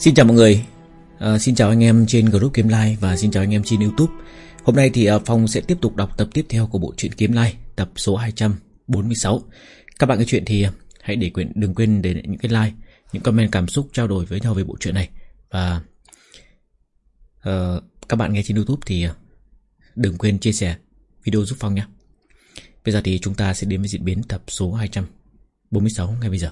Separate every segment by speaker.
Speaker 1: Xin chào mọi người. À, Xin chào anh em trên group Kiếm Lai Và xin chào anh em trên Youtube. Hôm nay thì ờ, Phong sẽ tiếp tục đọc tập tiếp theo của bộ truyện Kiếm Lai Tập số 246 Các bạn cái chuyện thì ờ, hãy để quên, đừng quên để những cái like Những comment cảm xúc trao đổi với nhau về bộ truyện này. Và uh, Các bạn nghe trên Youtube thì Đừng quên chia sẻ video giúp Phong nhé. Bây giờ thì chúng ta sẽ đến với diễn biến tập số 246 ngay bây giờ.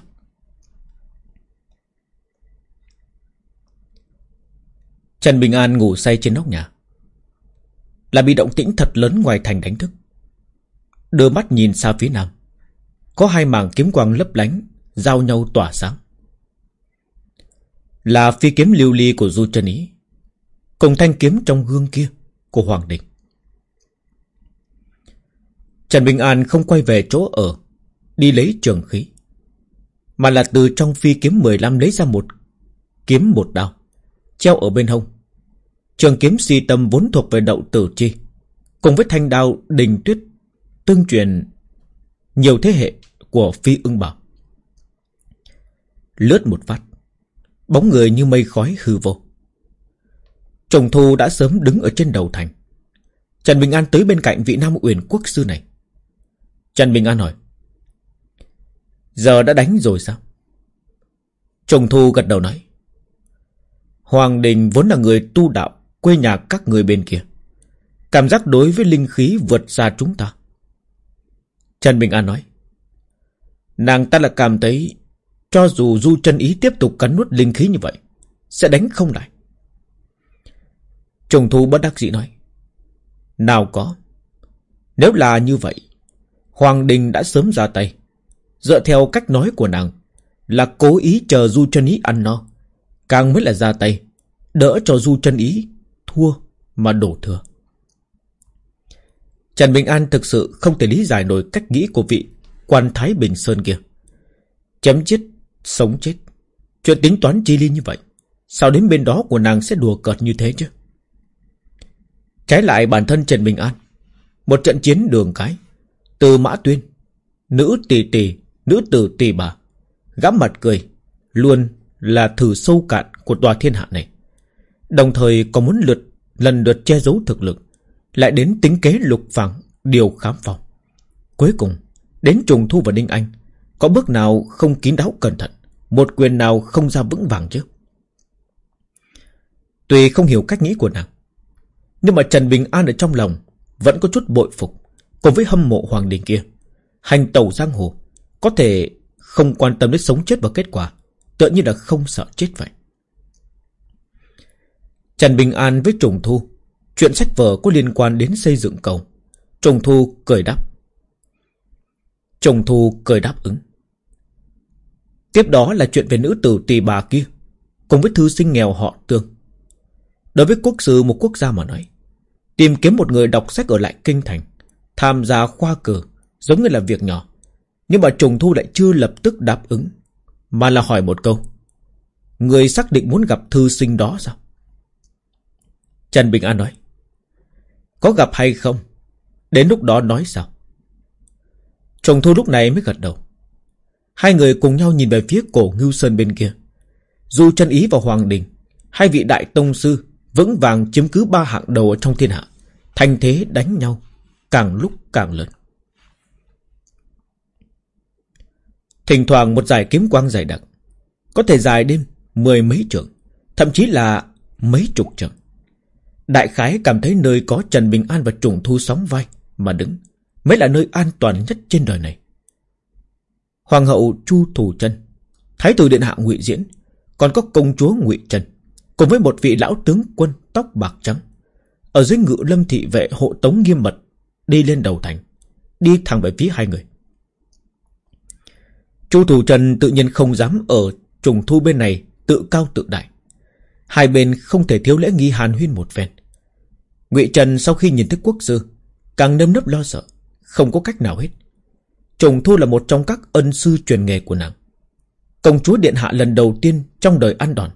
Speaker 1: Trần Bình An ngủ say trên nóc nhà. Là bị động tĩnh thật lớn ngoài thành đánh thức. Đưa mắt nhìn xa phía nam. Có hai mảng kiếm quang lấp lánh, Giao nhau tỏa sáng. Là phi kiếm lưu ly của Du Trần Ý, Cùng thanh kiếm trong gương kia Của Hoàng Đình. Trần Bình An không quay về chỗ ở, Đi lấy trường khí, Mà là từ trong phi kiếm 15 lấy ra một Kiếm một đao. Treo ở bên hông. Trường kiếm si tâm vốn thuộc về đậu tử chi, Cùng với thanh đao đình tuyết Tương truyền Nhiều thế hệ của phi ưng bảo. Lướt một phát, Bóng người như mây khói hư vô. Trùng thu đã sớm đứng ở trên đầu thành. Trần Bình An tới bên cạnh vị Nam Uyển quốc sư này. Trần Bình An hỏi, Giờ đã đánh rồi sao? Trùng thu gật đầu nói Hoàng Đình vốn là người tu đạo, Quê nhà các người bên kia. Cảm giác đối với linh khí vượt xa chúng ta. Trần Bình An nói, Nàng ta là cảm thấy Cho dù Du chân Ý tiếp tục cắn nuốt linh khí như vậy, Sẽ đánh không lại. Trùng thu bất đắc dĩ nói, Nào có. Nếu là như vậy, Hoàng Đình đã sớm ra tay. Dựa theo cách nói của nàng, Là cố ý chờ Du chân Ý ăn no. Càng mới là ra tay Đỡ cho Du chân Ý thua mà đổ thừa. Trần Bình An thực sự không thể lý giải nổi cách nghĩ của vị quan Thái Bình Sơn kia. Chấm chết, sống chết. Chuyện tính toán chi ly như vậy. Sao đến bên đó của nàng sẽ đùa cợt như thế chứ? Trái lại bản thân Trần Bình An. Một trận chiến đường cái. Từ Mã Tuyên. Nữ tỷ tỷ, nữ tử tỷ bà. Gắm mặt cười. Luôn là thử sâu cạn của tòa thiên hạ này. Đồng thời còn muốn lượt lần lượt che giấu thực lực, lại đến tính kế lục vàng điều khám phòng. Cuối cùng, đến trùng thu và Đinh Anh, có bước nào không kín đáo cẩn thận, một quyền nào không ra vững vàng chứ. Tuy không hiểu cách nghĩ của nàng, nhưng mà Trần Bình An ở trong lòng vẫn có chút bội phục, cùng với hâm mộ Hoàng Đình kia. Hành tàu giang hồ, có thể không quan tâm đến sống chết và kết quả, tựa như là không sợ chết vậy. Trần Bình An với Trùng Thu, Chuyện sách vở có liên quan đến xây dựng cầu. Trùng Thu cười đáp. Trùng Thu cười đáp ứng. Tiếp đó là chuyện về nữ tử tỷ bà kia, Cùng với thư sinh nghèo họ tương. Đối với quốc sư một quốc gia mà nói, Tìm kiếm một người đọc sách ở lại kinh thành, Tham gia khoa cử Giống như là việc nhỏ. Nhưng mà Trùng Thu lại chưa lập tức đáp ứng. Mà là hỏi một câu Người xác định muốn gặp thư sinh đó sao Trần Bình An nói. Có gặp hay không? Đến lúc đó nói sao? chồng thu lúc này mới gật đầu. Hai người cùng nhau nhìn về phía cổ Ngưu Sơn bên kia. Dù chân ý và Hoàng Đình, hai vị đại tông sư vững vàng chiếm cứ ba hạng đầu ở trong thiên hạ. Thành thế đánh nhau, càng lúc càng lớn. Thỉnh thoảng một giải kiếm quang dày đặc, có thể dài đêm mười mấy trường, thậm chí là mấy chục trường. Đại khái cảm thấy nơi có Trần Bình An và Trùng Thu sóng vai mà đứng mới là nơi an toàn nhất trên đời này. Hoàng hậu Chu Thủ Chân, Thái tử điện hạ Ngụy Diễn, còn có công chúa Ngụy Trần, cùng với một vị lão tướng quân tóc bạc trắng, ở dưới ngự lâm thị vệ hộ tống nghiêm mật đi lên đầu thành, đi thẳng về phía hai người. Chu Thủ Trần tự nhiên không dám ở trùng thu bên này tự cao tự đại. Hai bên không thể thiếu lễ nghi hàn huyên một phen. Ngụy Trần sau khi nhìn thấy quốc sư, càng nâm nấp lo sợ, không có cách nào hết. Trùng Thu là một trong các ân sư truyền nghề của nàng. Công chúa Điện Hạ lần đầu tiên trong đời ăn đòn,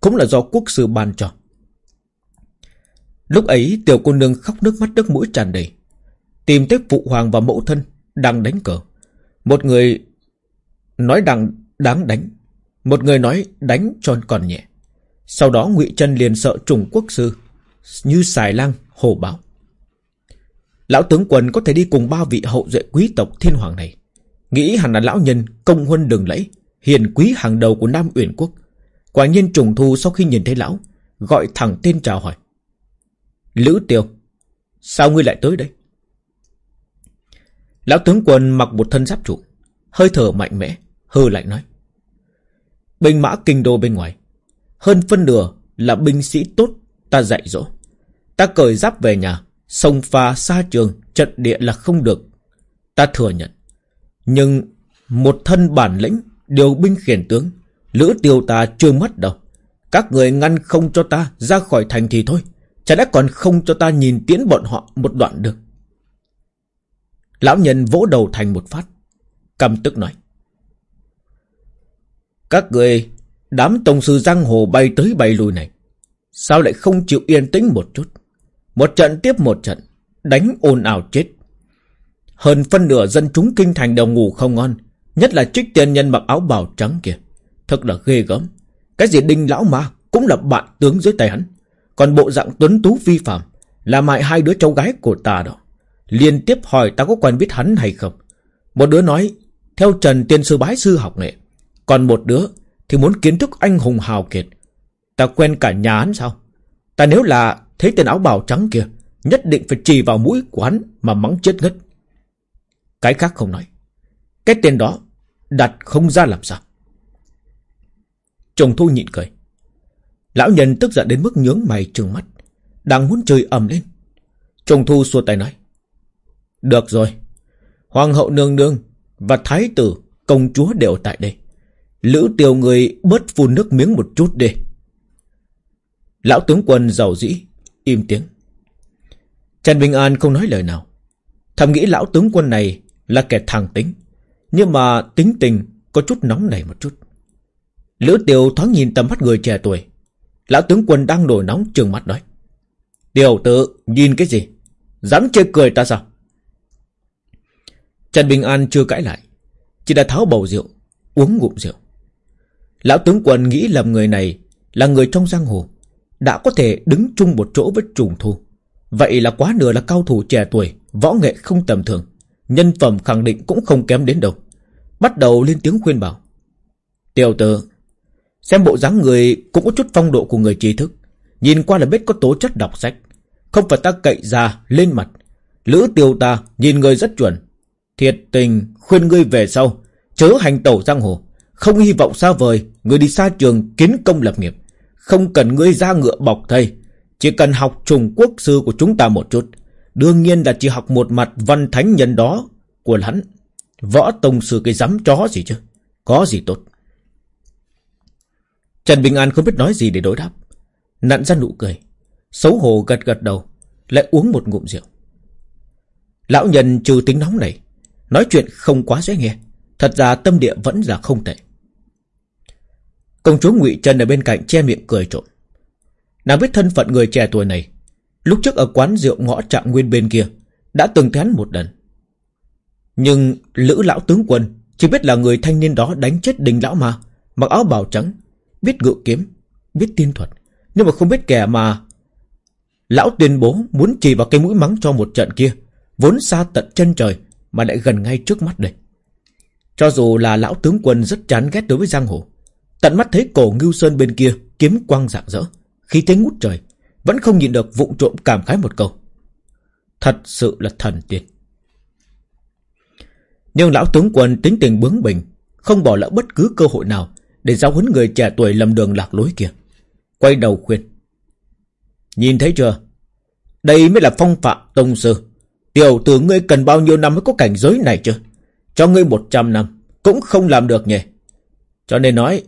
Speaker 1: cũng là do quốc sư ban cho. Lúc ấy tiểu cô nương khóc nước mắt nước mũi tràn đầy, tìm tới phụ hoàng và mẫu thân đang đánh cờ. Một người nói đang đáng đánh, một người nói đánh cho còn nhẹ. Sau đó ngụy chân liền sợ trùng quốc sư Như xài lang hồ báo. Lão tướng quân có thể đi cùng ba vị hậu duệ quý tộc thiên hoàng này. Nghĩ hẳn là lão nhân công huân đường lẫy Hiền quý hàng đầu của Nam Uyển Quốc. Quả nhiên trùng thu sau khi nhìn thấy lão Gọi thẳng tên chào hỏi. Lữ Tiêu Sao ngươi lại tới đây? Lão tướng quân mặc một thân giáp trụ Hơi thở mạnh mẽ, Hư lạnh nói. Binh mã kinh đô bên ngoài. Hơn phân nửa là binh sĩ tốt, Ta dạy dỗ. Ta cởi giáp về nhà, Sông pha xa trường, Trận địa là không được. Ta thừa nhận. Nhưng một thân bản lĩnh, Điều binh khiển tướng, Lữ tiêu ta chưa mất đâu. Các người ngăn không cho ta ra khỏi thành thì thôi, Chả đã còn không cho ta nhìn tiễn bọn họ một đoạn được. Lão nhân vỗ đầu thành một phát căm tức nói. Các người, Đám tổng sư giang hồ bay tới bay lui này, Sao lại không chịu yên tĩnh một chút? Một trận tiếp một trận, Đánh ồn ào chết. Hơn phân nửa dân chúng kinh thành đều ngủ không ngon, Nhất là trích tiền nhân mặc áo bào trắng kia. Thật là ghê gớm. Cái gì đinh lão ma Cũng là bạn tướng dưới tay hắn. Còn bộ dạng tuấn tú vi phạm Là mại hai đứa cháu gái của ta đó. Liên tiếp hỏi ta có quen biết hắn hay không? Một đứa nói theo Trần Tiên Sư Bái Sư học nghệ Còn một đứa thì muốn kiến thức anh hùng hào kiệt. Ta quen cả nhà hắn sao? Ta nếu là thấy tên áo bào trắng kia, Nhất định phải trì vào mũi của hắn Mà mắng chết ngất. Cái khác không nói. Cái tên đó đặt không ra làm sao. Chồng thu nhịn cười. Lão nhân tức giận đến mức nhướng mày trừng mắt, Đang muốn chơi ầm lên. Chồng thu xua tay nói. Được rồi, Hoàng hậu nương nương và thái tử, công chúa đều tại đây. Lữ tiêu người bớt phun nước miếng một chút đi. Lão tướng quân giàu dĩ, Im tiếng. Trần Bình An không nói lời nào. Thầm nghĩ lão tướng quân này Là kẻ thằng tính, Nhưng mà tính tình có chút nóng nảy một chút. Lữ tiêu thoáng nhìn tầm mắt người trẻ tuổi. Lão tướng quân đang nổi nóng trừng mắt nói. Điều tự nhìn cái gì? Dám chê cười ta sao? Trần Bình An chưa cãi lại, Chỉ đã tháo bầu rượu, Uống ngụm rượu. Lão tướng quân nghĩ lầm người này Là người trong giang hồ, Đã có thể đứng chung một chỗ với trùng thu. Vậy là quá nửa là cao thủ trẻ tuổi, Võ nghệ không tầm thường, Nhân phẩm khẳng định cũng không kém đến đâu. Bắt đầu lên tiếng khuyên bảo. Tiểu tử, Xem bộ dáng người cũng có chút phong độ của người trí thức, Nhìn qua là biết có tố chất đọc sách, Không phải ta cậy ra lên mặt. Lữ tiêu ta nhìn người rất chuẩn Thiệt tình khuyên ngươi về sau, Chớ hành tẩu giang hồ. Không hy vọng xa vời, Người đi xa trường kiến công lập nghiệp. Không cần ngươi ra ngựa bọc thầy Chỉ cần học trùng quốc sư của chúng ta một chút. Đương nhiên là chỉ học một mặt văn thánh nhân đó Của hắn. Võ tông sư cái dám chó gì chứ? Có gì tốt? Trần Bình An không biết nói gì để đối đáp. Nặn ra nụ cười. Xấu hổ gật gật đầu. Lại uống một ngụm rượu. Lão nhân trừ tính nóng này Nói chuyện không quá dễ nghe. Thật ra tâm địa vẫn là không tệ. Công chúa ngụy Trần ở bên cạnh che miệng cười trộm. Nàng biết thân phận người trẻ tuổi này. Lúc trước ở quán rượu ngõ trạng nguyên bên kia Đã từng thấy một lần. Nhưng lữ lão tướng quân Chỉ biết là người thanh niên đó đánh chết đình lão mà, Mặc áo bào trắng Biết ngự kiếm Biết tiên thuật. Nhưng mà không biết kẻ mà Lão tuyên bố muốn chỉ vào cây mũi mắng cho một trận kia Vốn xa tận chân trời mà lại gần ngay trước mắt đây. Cho dù là lão tướng quân rất chán ghét đối với giang hồ, Tận mắt thấy cổ ngưu sơn bên kia Kiếm quang rạng rỡ, khí thế ngút trời, Vẫn không nhìn được vụng trộm cảm khái một câu. Thật sự là thần tiên. Nhưng lão tướng quân tính tình bướng bỉnh, Không bỏ lỡ bất cứ cơ hội nào Để giáo huấn người trẻ tuổi lầm đường lạc lối kia. Quay đầu khuyên. Nhìn thấy chưa? Đây mới là phong phạm tông sư. Tiểu tử ngươi cần bao nhiêu năm mới có cảnh giới này chứ? Cho ngươi một trăm năm, Cũng không làm được nhỉ? Cho nên nói,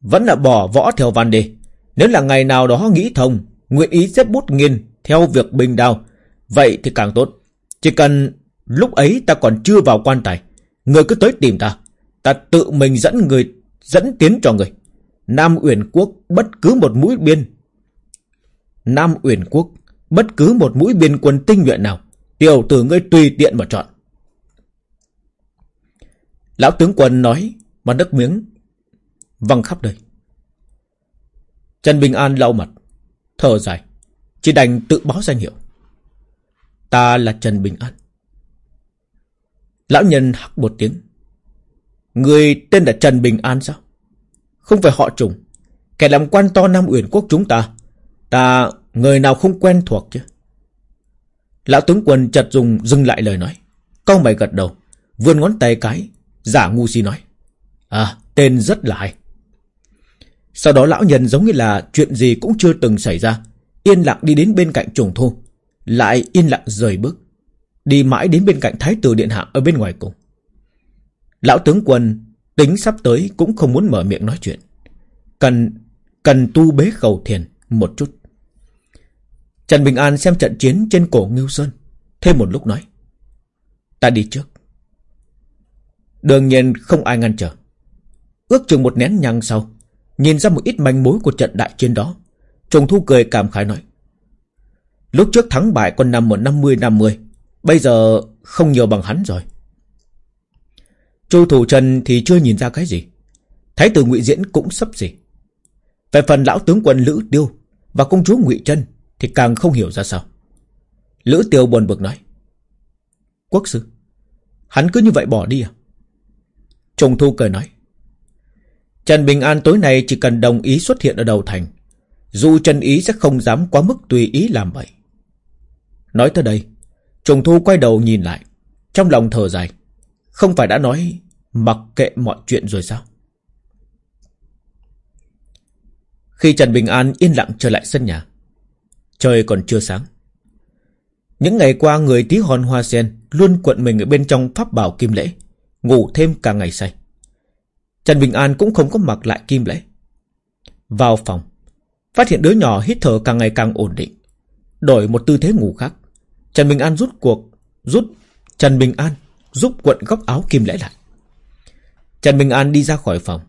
Speaker 1: Vẫn là bỏ võ theo văn đi. Nếu là ngày nào đó nghĩ thông, Nguyện ý xếp bút nghiên Theo việc bình đao, Vậy thì càng tốt. Chỉ cần lúc ấy ta còn chưa vào quan tài Người cứ tới tìm ta. Ta tự mình dẫn người, Dẫn tiến cho người Nam Uyển Quốc bất cứ một mũi biên, Nam Uyển Quốc Bất cứ một mũi biên quân tinh nhuệ nào Tiểu tử ngươi tùy tiện mà chọn Lão tướng quân nói Mà đất miếng Văng khắp đời Trần Bình An lau mặt, thở dài, chỉ đành tự báo danh hiệu. Ta là Trần Bình An. Lão nhân hắc một tiếng. Người tên là Trần Bình An sao? Không phải họ trùng. Kẻ làm quan to Nam Uyển Quốc chúng ta. Ta người nào không quen thuộc chứ? Lão tướng quân chợt dùng dừng lại lời nói. Câu mày gật đầu. Vươn ngón tay cái. Giả ngu si nói. À, tên rất là hay. Sau đó lão nhân giống như là chuyện gì cũng chưa từng xảy ra. Yên lặng đi đến bên cạnh trùng thu. Lại yên lặng rời bước. Đi mãi đến bên cạnh thái tử điện hạ ở bên ngoài cùng. Lão tướng quân tính sắp tới cũng không muốn mở miệng nói chuyện. Cần cần tu bế khẩu thiền một chút. Trần Bình An xem trận chiến trên cổ Ngưu Sơn. Thêm một lúc nói. Ta đi trước. Đương nhiên không ai ngăn trở. Ước chừng một nén nhang sau. Nhìn ra một ít manh mối của trận đại chiến đó. Trùng thu cười cảm khái nói. Lúc trước thắng bại còn nằm ở 50-50. Bây giờ không nhiều bằng hắn rồi. Chu Thủ Trần thì chưa nhìn ra cái gì. Thái tử ngụy Diễn cũng sắp gì. Về phần lão tướng quân Lữ Tiêu và công chúa ngụy Trân thì càng không hiểu ra sao. Lữ Tiêu buồn bực nói. Quốc sư, hắn cứ như vậy bỏ đi à? Trùng Thu cười nói. Trần Bình An tối nay chỉ cần đồng ý xuất hiện ở đầu thành. Dù Trần Ý sẽ không dám quá mức tùy ý làm vậy. Nói tới đây, Trùng Thu quay đầu nhìn lại. Trong lòng thở dài. Không phải đã nói mặc kệ mọi chuyện rồi sao? Khi Trần Bình An yên lặng trở lại sân nhà, trời còn chưa sáng. Những ngày qua người tí hòn hoa sen luôn cuộn mình ở bên trong pháp bảo kim lễ, ngủ thêm cả ngày say. Trần Bình An cũng không có mặc lại kim lễ. Vào phòng, phát hiện đứa nhỏ hít thở càng ngày càng ổn định. Đổi một tư thế ngủ khác. Trần Bình An rút cuộc, rút Trần Bình An giúp quận góc áo kim lễ lại. Trần Bình An đi ra khỏi phòng.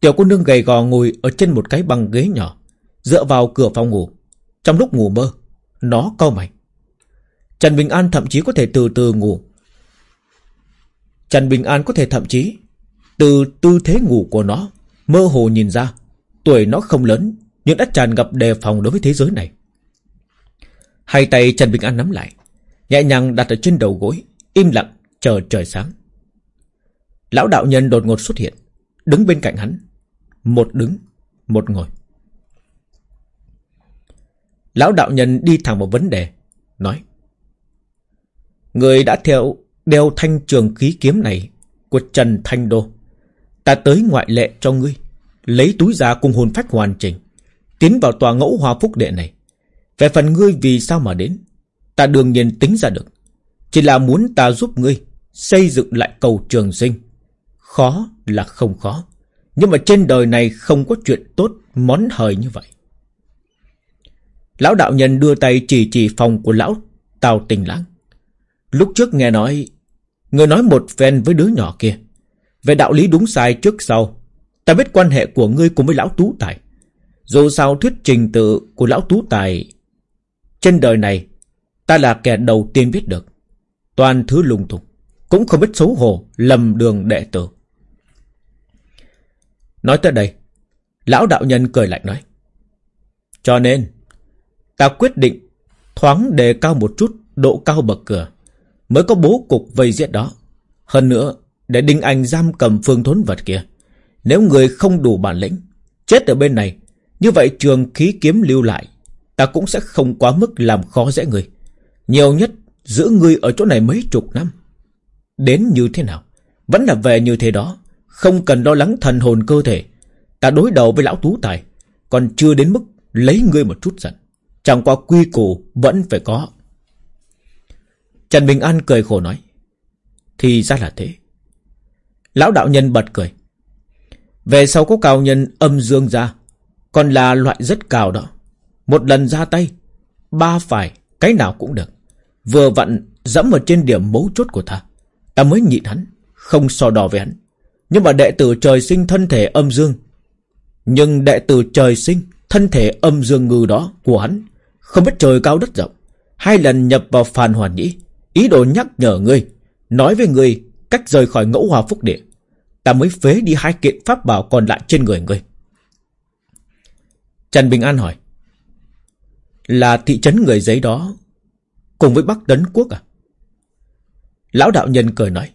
Speaker 1: Tiểu cô nương gầy gò ngồi ở trên một cái băng ghế nhỏ, dựa vào cửa phòng ngủ. Trong lúc ngủ mơ, nó cau mày. Trần Bình An thậm chí có thể từ từ ngủ. Trần Bình An có thể thậm chí từ tư thế ngủ của nó mơ hồ nhìn ra tuổi nó không lớn nhưng đã tràn ngập đề phòng đối với thế giới này. Hai tay Trần Bình An nắm lại, nhẹ nhàng đặt ở trên đầu gối, im lặng chờ trời sáng. Lão đạo nhân đột ngột xuất hiện, đứng bên cạnh hắn. Một đứng, một ngồi. Lão đạo nhân đi thẳng vào vấn đề, nói. Người đã theo đeo thanh trường khí kiếm này của Trần Thanh Đô. Ta tới ngoại lệ cho ngươi, lấy túi ra cùng hồn phách hoàn chỉnh, tiến vào tòa ngẫu hòa phúc đệ này. Về phần ngươi vì sao mà đến, ta đương nhiên tính ra được. Chỉ là muốn ta giúp ngươi xây dựng lại cầu trường sinh. Khó là không khó. Nhưng mà trên đời này không có chuyện tốt món hời như vậy. Lão đạo nhân đưa tay chỉ chỉ phòng của lão Tào Tình Lãng. Lúc trước nghe nói, người nói một phen với đứa nhỏ kia. Về đạo lý đúng sai trước sau, ta biết quan hệ của ngươi cùng với lão Tú Tài. Dù sao thuyết trình tự của lão Tú Tài, trên đời này, ta là kẻ đầu tiên biết được. Toàn thứ lung tung. Cũng không biết xấu hổ Lầm đường đệ tử Nói tới đây Lão đạo nhân cười lại nói Cho nên Ta quyết định Thoáng đề cao một chút Độ cao bậc cửa, Mới có bố cục vây giết đó. Hơn nữa, Để Đinh Anh giam cầm phương thốn vật kia, Nếu người không đủ bản lĩnh, Chết ở bên này, Như vậy trường khí kiếm lưu lại, Ta cũng sẽ không quá mức làm khó dễ người. Nhiều nhất giữ người ở chỗ này mấy chục năm. Đến như thế nào? Vẫn là về như thế đó, Không cần lo lắng thần hồn cơ thể. Ta đối đầu với lão tú tài, Còn chưa đến mức lấy ngươi một chút giận. Chẳng qua quy củ vẫn phải có. Trần Bình An cười khổ nói, Thì ra là thế. Lão đạo nhân bật cười, Về sau có cao nhân âm dương ra, Còn là loại rất cao đó. Một lần ra tay, Ba phải Cái nào cũng được. Vừa vặn dẫm ở trên điểm mấu chốt của ta Ta mới nhịn hắn, Không so đo với hắn. Nhưng mà đệ tử trời sinh thân thể âm dương, Nhưng đệ tử trời sinh Thân thể âm dương ngư đó của hắn, Không biết trời cao đất rộng, Hai lần nhập vào phàn hoàn nhĩ, Ý đồ nhắc nhở ngươi, Nói với ngươi cách rời khỏi ngẫu hòa phúc địa. Ta mới phế đi hai kiện pháp bảo còn lại trên người ngươi. Trần Bình An hỏi. Là thị trấn người giấy đó Cùng với Bắc Tấn Quốc à? Lão đạo nhân cười nói,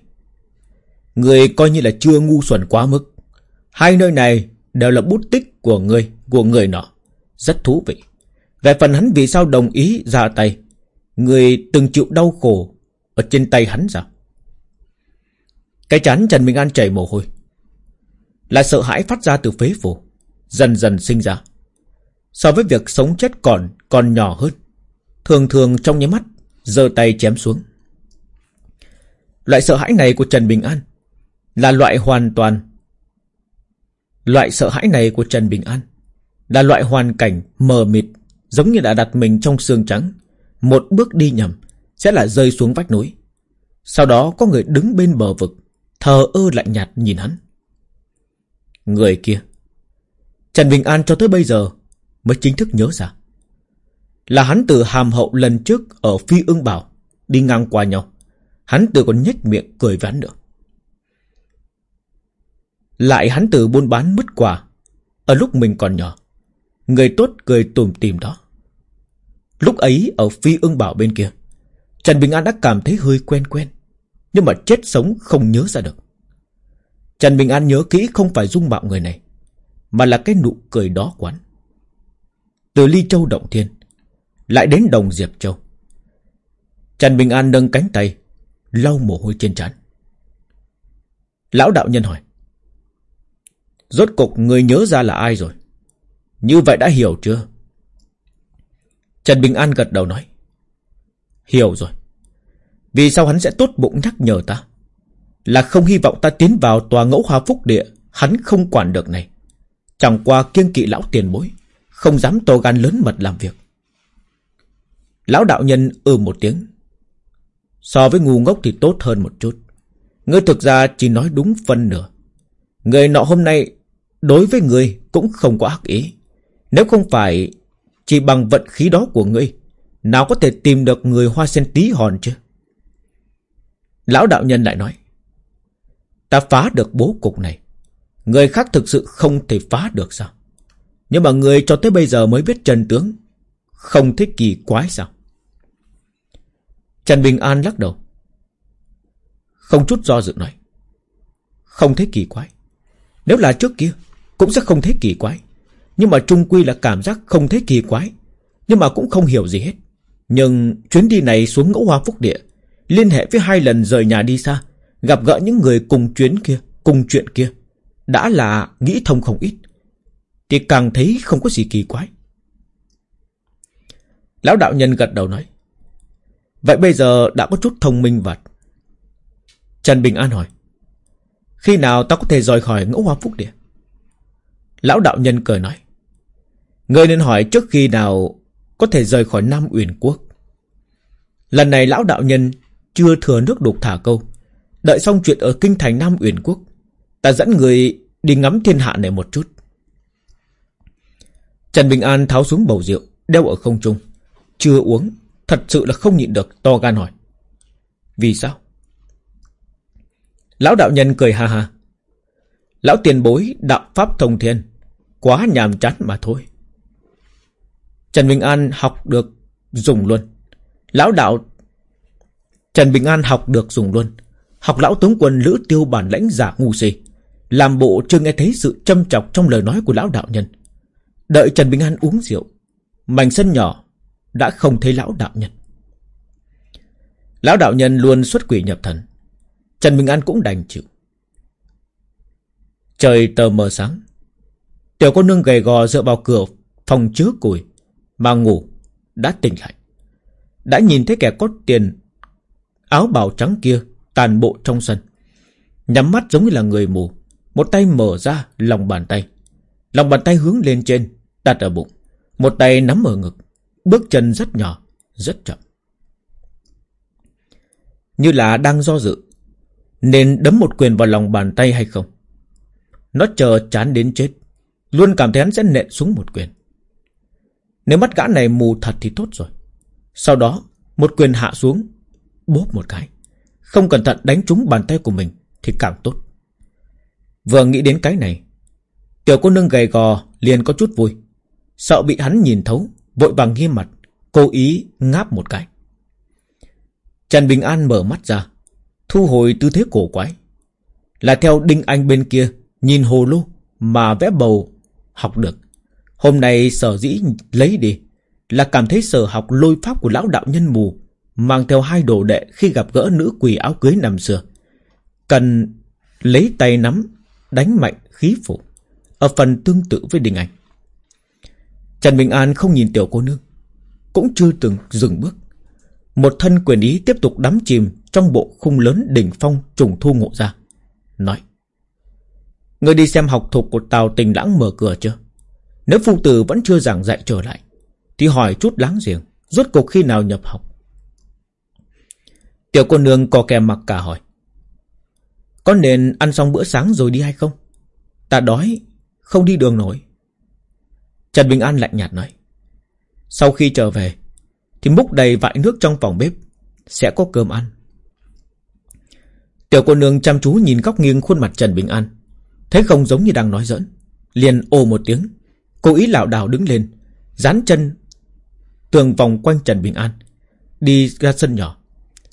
Speaker 1: Người coi như là chưa ngu xuẩn quá mức, Hai nơi này đều là bút tích của người của người nọ. Rất thú vị. Về phần hắn vì sao đồng ý ra tay, Người từng chịu đau khổ Ở trên tay hắn sao? Cái chán Trần Minh An chảy mồ hôi. Là sợ hãi phát ra từ phế phủ, Dần dần sinh ra. So với việc sống chết còn Còn nhỏ hơn, Thường thường trong nháy mắt, giơ tay chém xuống. Loại sợ hãi này của Trần Bình An Là loại hoàn toàn, Loại sợ hãi này của Trần Bình An là loại hoàn cảnh mờ mịt, Giống như đã đặt mình trong xương trắng. Một bước đi nhầm, Sẽ là rơi xuống vách núi. Sau đó có người đứng bên bờ vực, Thờ ơ lạnh nhạt nhìn hắn. Người kia. Trần Bình An cho tới bây giờ Mới chính thức nhớ ra. Là hắn từ hàm hậu lần trước Ở phi ưng bảo, Đi ngang qua nhau. Hắn từ còn nhếch miệng cười với hắn nữa. Lại hắn từ buôn bán mứt quà Ở lúc mình còn nhỏ. Người tốt cười tùm tìm đó Lúc ấy ở phi ưng bảo bên kia, Trần Bình An đã cảm thấy hơi quen quen, Nhưng mà chết sống không nhớ ra được Trần Bình An nhớ kỹ không phải dung mạo người này, Mà là cái nụ cười đó quán Từ Ly Châu Động Thiên, Lại đến Đồng Diệp Châu Trần Bình An nâng cánh tay, lau mồ hôi trên trán. Lão đạo nhân hỏi. Rốt cục người nhớ ra là ai rồi? Như vậy đã hiểu chưa? Trần Bình An gật đầu nói. Hiểu rồi. Vì sao hắn sẽ tốt bụng nhắc nhở ta? Là không hy vọng ta tiến vào tòa ngẫu hoa phúc địa, hắn không quản được này. Chẳng qua kiêng kỵ lão tiền bối, không dám to gan lớn mật làm việc. Lão đạo nhân ừ một tiếng, So với ngu ngốc thì tốt hơn một chút. Ngươi thực ra chỉ nói đúng phân nửa. Người nọ hôm nay đối với ngươi cũng không có ác ý. Nếu không phải chỉ bằng vận khí đó của ngươi, nào có thể tìm được người hoa sen tí hòn chứ? Lão đạo nhân lại nói. Ta phá được bố cục này. Người khác thực sự không thể phá được sao? Nhưng mà người cho tới bây giờ mới biết trần tướng. Không thấy kỳ quái sao? Trần Bình An lắc đầu. Không chút do dự nói. Không thấy kỳ quái. Nếu là trước kia, cũng sẽ không thấy kỳ quái. Nhưng mà trung quy là cảm giác không thấy kỳ quái. Nhưng mà cũng không hiểu gì hết. Nhưng chuyến đi này xuống ngẫu hoa phúc địa, liên hệ với hai lần rời nhà đi xa, gặp gỡ những người cùng chuyến kia, cùng chuyện kia, đã là nghĩ thông không ít. Thì càng thấy không có gì kỳ quái. Lão đạo nhân gật đầu nói. Vậy bây giờ đã có chút thông minh vật. Trần Bình An hỏi. Khi nào ta có thể rời khỏi ngẫu hoa phúc địa? Lão đạo nhân cười nói. Ngươi nên hỏi trước khi nào có thể rời khỏi Nam Uyển Quốc. Lần này lão đạo nhân chưa thừa nước đục thả câu. Đợi xong chuyện ở kinh thành Nam Uyển Quốc. Ta dẫn người đi ngắm thiên hạ này một chút. Trần Bình An tháo xuống bầu rượu, đeo ở không trung. Chưa uống Thật sự là không nhịn được to gan hỏi Vì sao Lão đạo nhân cười ha ha Lão tiền bối đạo pháp thông thiên Quá nhàm chán mà thôi Trần Bình An học được dùng luôn Lão đạo Trần Bình An học được dùng luôn Học lão tướng quân lữ tiêu bản lãnh giả ngu si, Làm bộ chưa nghe thấy sự châm chọc Trong lời nói của lão đạo nhân Đợi Trần Bình An uống rượu, Mảnh sân nhỏ đã không thấy lão đạo nhân. Lão đạo nhân luôn xuất quỷ nhập thần. Trần Bình An cũng đành chịu. Trời tờ mờ sáng. Tiểu cô nương gầy gò dựa vào cửa phòng chứa củi mà ngủ đã tỉnh lại. Đã nhìn thấy kẻ có tiền áo bào trắng kia tàn bộ trong sân. Nhắm mắt giống như là người mù. Một tay mở ra lòng bàn tay. Lòng bàn tay hướng lên trên, đặt ở bụng. Một tay nắm ở ngực. Bước chân rất nhỏ, rất chậm. Như là đang do dự, nên đấm một quyền vào lòng bàn tay hay không. Nó chờ chán đến chết, luôn cảm thấy hắn sẽ nện xuống một quyền. Nếu mắt gã này mù thật thì tốt rồi. Sau đó, một quyền hạ xuống, bóp một cái. Không cẩn thận đánh trúng bàn tay của mình thì càng tốt. Vừa nghĩ đến cái này, tiểu cô nương gầy gò liền có chút vui. Sợ bị hắn nhìn thấu Vội vàng nghiêm mặt Cố ý ngáp một cái Trần Bình An mở mắt ra Thu hồi tư thế cổ quái Là theo Đinh Anh bên kia Nhìn hồ lô Mà vẽ bầu học được Hôm nay sở dĩ lấy đi Là cảm thấy sở học lôi pháp của lão đạo nhân mù, Mang theo hai đồ đệ Khi gặp gỡ nữ quỷ áo cưới năm xưa. Cần lấy tay nắm, Đánh mạnh khí phủ Ở phần tương tự với đình ảnh Trần Bình An không nhìn tiểu cô nương, Cũng chưa từng dừng bước. Một thân quyền ý tiếp tục đắm chìm Trong bộ khung lớn đỉnh phong trùng thu ngộ ra, Nói Người đi xem học thuộc của Tào Tình Lãng mở cửa chưa? Nếu phụ tử vẫn chưa giảng dạy trở lại, Thì hỏi chút láng giềng, Rốt cuộc khi nào nhập học? Tiểu cô nương co kè mặc cả hỏi. Có nên ăn xong bữa sáng rồi đi hay không? Ta đói, Không đi đường nổi. Trần Bình An lạnh nhạt nói. Sau khi trở về, Thì múc đầy vại nước trong phòng bếp, Sẽ có cơm ăn. Tiểu cô nương chăm chú nhìn góc nghiêng khuôn mặt Trần Bình An, Thấy không giống như đang nói giỡn, Liền ồ một tiếng. Cô ý lảo đảo đứng lên, Dán chân Tường vòng quanh Trần Bình An, Đi ra sân nhỏ.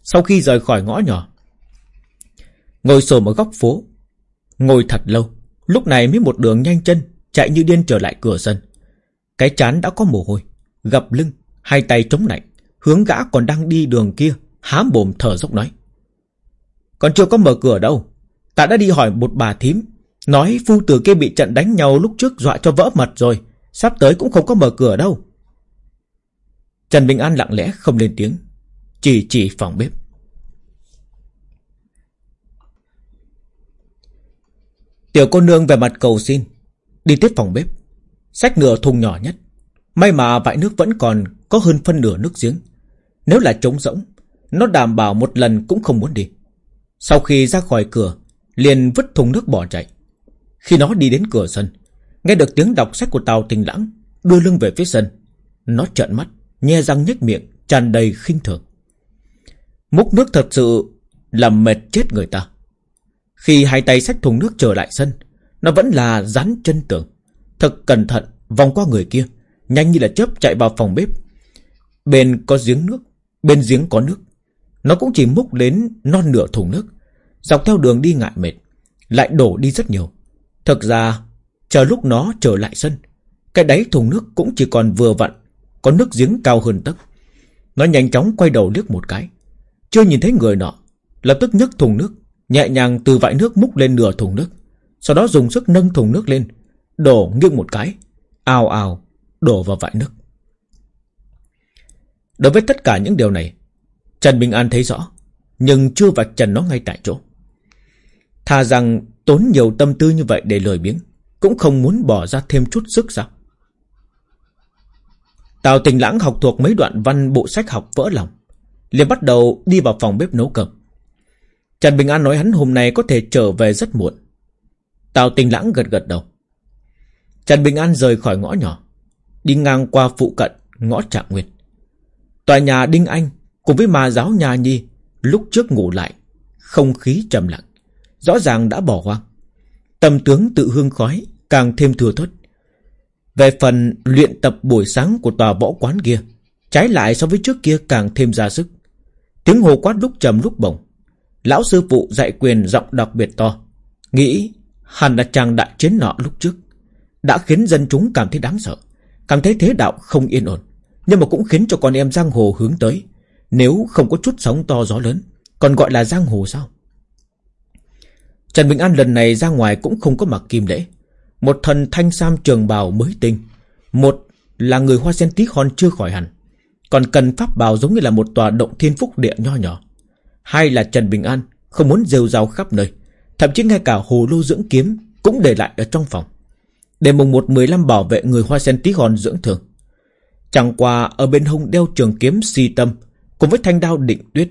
Speaker 1: Sau khi rời khỏi ngõ nhỏ, Ngồi sổ ở góc phố, Ngồi thật lâu. Lúc này mới một đường nhanh chân Chạy như điên trở lại cửa sân. Cái chán đã có mồ hôi, Gập lưng, Hai tay chống lạnh, Hướng gã còn đang đi đường kia, Há mồm thở dốc nói. Còn chưa có mở cửa đâu, Ta đã đi hỏi một bà thím Nói phu tử kia bị trận đánh nhau lúc trước dọa cho vỡ mật rồi, Sắp tới cũng không có mở cửa đâu. Trần Bình An lặng lẽ không lên tiếng, Chỉ chỉ phòng bếp. Tiểu cô nương về mặt cầu xin, Đi tiếp phòng bếp. Xách nửa thùng nhỏ nhất. May mà vại nước vẫn còn có hơn phân nửa nước giếng. Nếu là trống rỗng, Nó đảm bảo một lần cũng không muốn đi. Sau khi ra khỏi cửa, Liền vứt thùng nước bỏ chạy. Khi nó đi đến cửa sân Nghe được tiếng đọc sách của Tào Tình Lãng Đưa lưng về phía sân. Nó trợn mắt, nhe răng nhếch miệng tràn đầy khinh thường. Múc nước thật sự làm mệt chết người ta. Khi hai tay xách thùng nước trở lại sân Nó vẫn là dán chân tường. Thật cẩn thận vòng qua người kia Nhanh như là chớp chạy vào phòng bếp. Bên có giếng nước Bên giếng có nước. Nó cũng chỉ múc đến non nửa thùng nước. Dọc theo đường đi ngại mệt Lại đổ đi rất nhiều. Thực ra, chờ lúc nó trở lại sân, Cái đáy thùng nước cũng chỉ còn vừa vặn, Có nước giếng cao hơn tấc. Nó nhanh chóng quay đầu liếc một cái, Chưa nhìn thấy người nọ, Lập tức nhấc thùng nước, Nhẹ nhàng từ vại nước múc lên nửa thùng nước, Sau đó dùng sức nâng thùng nước lên, Đổ nghiêng một cái, Ào ào, Đổ vào vại nước. Đối với tất cả những điều này, Trần Bình An thấy rõ, Nhưng chưa vạch trần nó ngay tại chỗ. Thà rằng tốn nhiều tâm tư như vậy để lười biếng, Cũng không muốn bỏ ra thêm chút sức sao? Tào tình lãng học thuộc mấy đoạn văn bộ sách học vỡ lòng, liền bắt đầu đi vào phòng bếp nấu cơm. Trần Bình An nói hắn hôm nay có thể trở về rất muộn. Tào tình lãng gật gật đầu. Trần Bình An rời khỏi ngõ nhỏ, Đi ngang qua phụ cận ngõ Trạng Nguyên. Tòa nhà Đinh Anh Cùng với ma giáo nhà Nhi Lúc trước ngủ lại, Không khí trầm lặng. Rõ ràng đã bỏ hoang. Tâm tướng tự hương khói Càng thêm thừa thốt Về phần luyện tập buổi sáng của tòa võ quán kia, Trái lại so với trước kia càng thêm ra sức. Tiếng hồ quát lúc trầm lúc bổng. Lão sư phụ dạy quyền giọng đặc biệt to. Nghĩ hẳn là chàng đại chiến nọ lúc trước. Đã khiến dân chúng cảm thấy đáng sợ, Cảm thấy thế đạo không yên ổn. Nhưng mà cũng khiến cho con em giang hồ hướng tới. Nếu không có chút sóng to gió lớn, Còn gọi là giang hồ sao? Trần Bình An lần này ra ngoài cũng không có mặc kim lễ. Một thần thanh sam trường bào mới tinh. Một là người hoa sen tí hon chưa khỏi hẳn. Còn cần pháp bào giống như là một tòa động thiên phúc địa nho nhỏ. Hai là Trần Bình An Không muốn rêu rao khắp nơi. Thậm chí ngay cả hồ lô dưỡng kiếm Cũng để lại ở trong phòng. Để mùng một mười lăm bảo vệ người hoa sen tí hon dưỡng thường. Chẳng qua ở bên hông đeo trường kiếm si tâm Cùng với thanh đao định tuyết.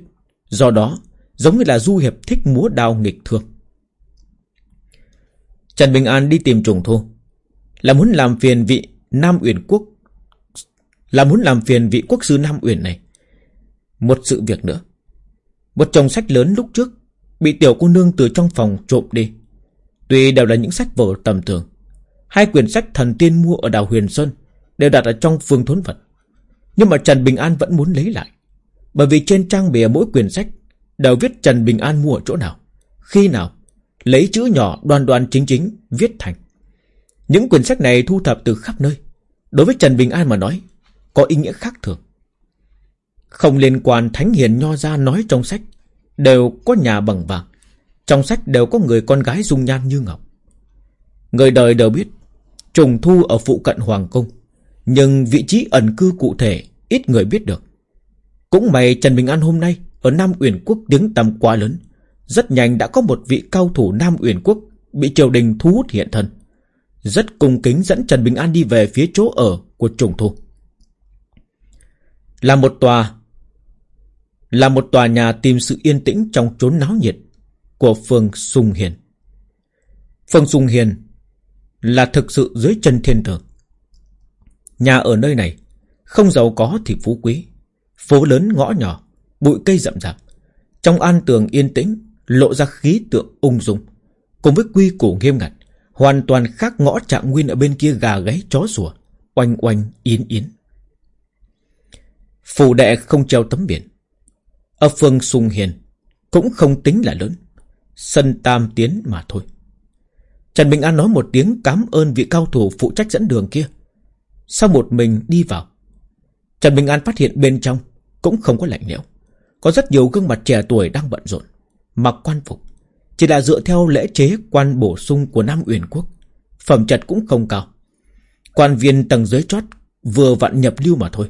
Speaker 1: Do đó, giống như là du hiệp thích múa đao nghịch thương. Trần Bình An đi tìm trùng thu. Là muốn làm phiền vị Nam Uyển Quốc, Là muốn làm phiền vị quốc sư Nam Uyển này. Một sự việc nữa. Một chồng sách lớn lúc trước Bị tiểu cô nương từ trong phòng trộm đi. Tuy đều là những sách vở tầm thường, Hai quyển sách thần tiên mua ở đảo Huyền Sơn Đều đặt ở trong phương thốn vật. Nhưng mà Trần Bình An vẫn muốn lấy lại, Bởi vì trên trang bìa mỗi quyển sách Đều viết Trần Bình An mua ở chỗ nào, Khi nào Lấy chữ nhỏ đoan đoan chính chính, Viết thành. Những quyển sách này thu thập từ khắp nơi. Đối với Trần Bình An mà nói, Có ý nghĩa khác thường. Không liên quan Thánh Hiền Nho Gia nói trong sách, Đều có nhà bằng vàng. Trong sách đều có người con gái dung nhan như ngọc. Người đời đều biết, Trùng thu ở phụ cận Hoàng Cung, Nhưng vị trí ẩn cư cụ thể Ít người biết được. Cũng may Trần Bình An hôm nay Ở Nam Uyển Quốc đứng tầm quá lớn. Rất nhanh đã có một vị cao thủ Nam Uyển Quốc Bị triều đình thu hút hiện thân Rất cung kính dẫn Trần Bình An đi về phía chỗ ở của trùng thu Là một tòa Là một tòa nhà tìm sự yên tĩnh trong chốn náo nhiệt Của phường Sùng Hiền Phường Sùng Hiền là thực sự dưới chân thiên thượng. Nhà ở nơi này, không giàu có thì phú quý. Phố lớn ngõ nhỏ, bụi cây rậm rạp. Trong an tường yên tĩnh, lộ ra khí tượng ung dung. Cùng với quy củ nghiêm ngặt, hoàn toàn khác ngõ trạng nguyên ở bên kia gà gáy chó sủa, oanh oanh yến yến. Phủ đệ không treo tấm biển. Ở phương Sùng Hiền, cũng không tính là lớn. Sân tam tiến mà thôi. Trần Bình An nói một tiếng cảm ơn vị cao thủ phụ trách dẫn đường kia. Sau một mình đi vào. Trần Bình An phát hiện bên trong cũng không có lạnh lẽo. Có rất nhiều gương mặt trẻ tuổi đang bận rộn. Mặc quan phục. Chỉ là dựa theo lễ chế quan bổ sung của Nam Uyển Quốc. Phẩm chất cũng không cao. Quan viên tầng dưới chót vừa vặn nhập lưu mà thôi.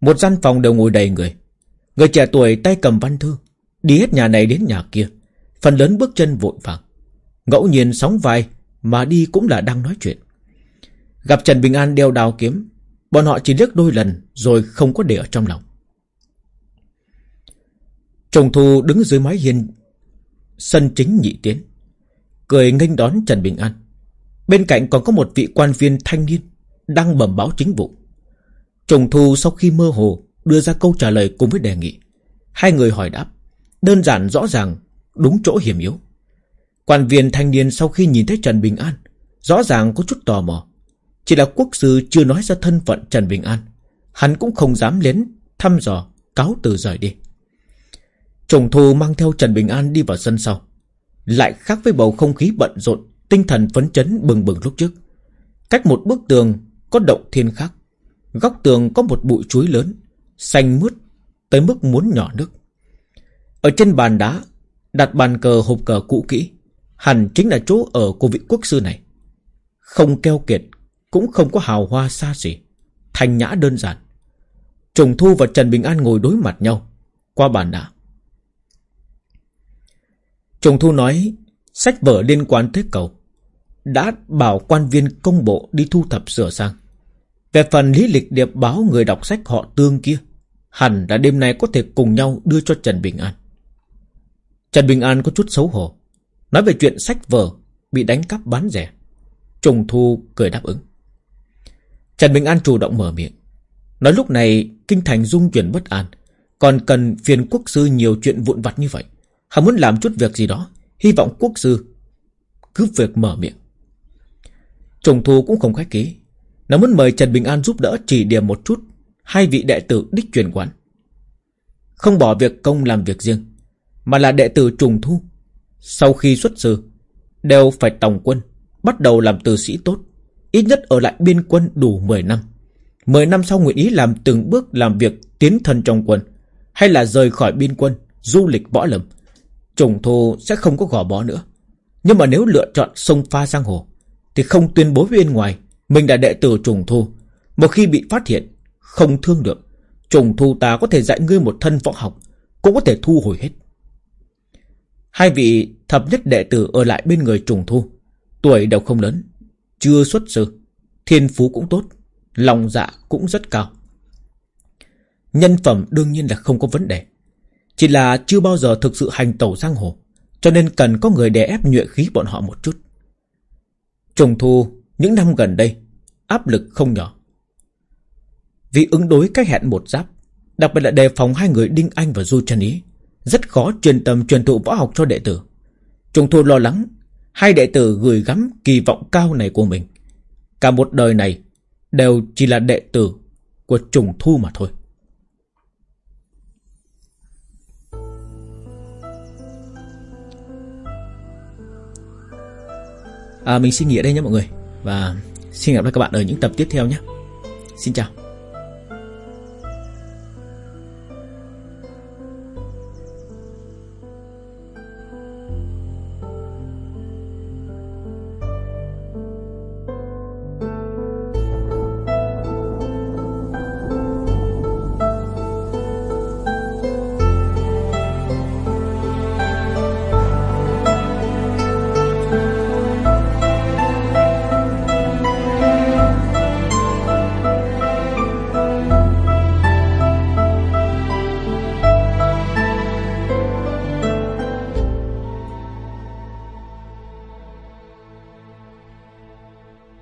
Speaker 1: Một gian phòng đều ngồi đầy người. Người trẻ tuổi tay cầm văn thư. Đi hết nhà này đến nhà kia. Phần lớn bước chân vội vàng. Ngẫu nhiên sóng vai Mà đi cũng là đang nói chuyện Gặp Trần Bình An đeo đào kiếm, Bọn họ chỉ liếc đôi lần Rồi không có để ở trong lòng Trùng Thu đứng dưới mái hiên, Sân chính nhị tiến, Cười nghênh đón Trần Bình An. Bên cạnh còn có một vị quan viên thanh niên Đang bẩm báo chính vụ. Trùng Thu sau khi mơ hồ Đưa ra câu trả lời cùng với đề nghị, Hai người hỏi đáp, Đơn giản rõ ràng, Đúng chỗ hiểm yếu. Quan viên thanh niên sau khi nhìn thấy Trần Bình An, Rõ ràng có chút tò mò. Chỉ là quốc sư chưa nói ra thân phận Trần Bình An, Hắn cũng không dám đến Thăm dò, cáo từ rời đi. Trùng thu mang theo Trần Bình An đi vào sân sau. Lại khác với bầu không khí bận rộn, Tinh thần phấn chấn bừng bừng lúc trước. Cách một bức tường Có động thiên khác. Góc tường có một bụi chuối lớn, Xanh mướt, Tới mức muốn nhỏ nước. Ở trên bàn đá, Đặt bàn cờ hộp cờ cũ kỹ, Hẳn chính là chỗ ở của vị quốc sư này. Không keo kiệt, Cũng không có hào hoa xa xỉ, Thanh nhã đơn giản. Trùng Thu và Trần Bình An ngồi đối mặt nhau, Qua bàn đá. Trùng Thu nói, Sách vở liên quan tới cầu Đã bảo quan viên công bộ Đi thu thập sửa sang. Về phần lý lịch điệp báo người đọc sách họ tương kia, Hẳn là đêm nay có thể cùng nhau đưa cho Trần Bình An. Trần Bình An có chút xấu hổ, Nói về chuyện sách vở Bị đánh cắp bán rẻ. Trùng Thu cười đáp ứng. Trần Bình An chủ động mở miệng, Nói lúc này kinh thành dung chuyển bất an, Còn cần phiền quốc sư nhiều chuyện vụn vặt như vậy. Hắn muốn làm chút việc gì đó, Hy vọng quốc sư Cứ việc mở miệng. Trùng Thu cũng không khách ký Nó muốn mời Trần Bình An giúp đỡ chỉ điểm một chút Hai vị đệ tử đích truyền quán. Không bỏ việc công làm việc riêng, Mà là đệ tử Trùng Thu. Sau khi xuất sư, Đều phải tòng quân, Bắt đầu làm từ sĩ tốt. Ít nhất ở lại biên quân đủ 10 năm. 10 năm sau nguyện ý làm từng bước làm việc tiến thân trong quân, Hay là rời khỏi biên quân, Du lịch võ lâm. Trùng Thù sẽ không có gò bó nữa Nhưng mà nếu lựa chọn sông pha giang hồ, Thì không tuyên bố với bên ngoài, Mình là đệ tử trùng thu Một khi bị phát hiện, Không thương được Trùng thu ta có thể dạy ngươi một thân võ học, Cũng có thể thu hồi hết Hai vị thập nhất đệ tử ở lại bên người trùng thu. Tuổi đều không lớn. Chưa xuất sư. Thiên phú cũng tốt. Lòng dạ cũng rất cao. Nhân phẩm đương nhiên là không có vấn đề. Chỉ là chưa bao giờ thực sự hành tẩu giang hồ. Cho nên cần có người đè ép nhuệ khí bọn họ một chút. Trùng thu những năm gần đây áp lực không nhỏ. Vì ứng đối cách hẹn một giáp, đặc biệt là đề phòng hai người Đinh Anh và Du Trần Ý, rất khó truyền tâm truyền thụ võ học cho đệ tử Trùng Thu lo lắng Hai đệ tử gửi gắm kỳ vọng cao này của mình Cả một đời này Đều chỉ là đệ tử Của trùng thu mà thôi à, Mình xin nghỉ ở đây nhé mọi người. Và xin gặp lại các bạn ở những tập tiếp theo nhé. Xin chào.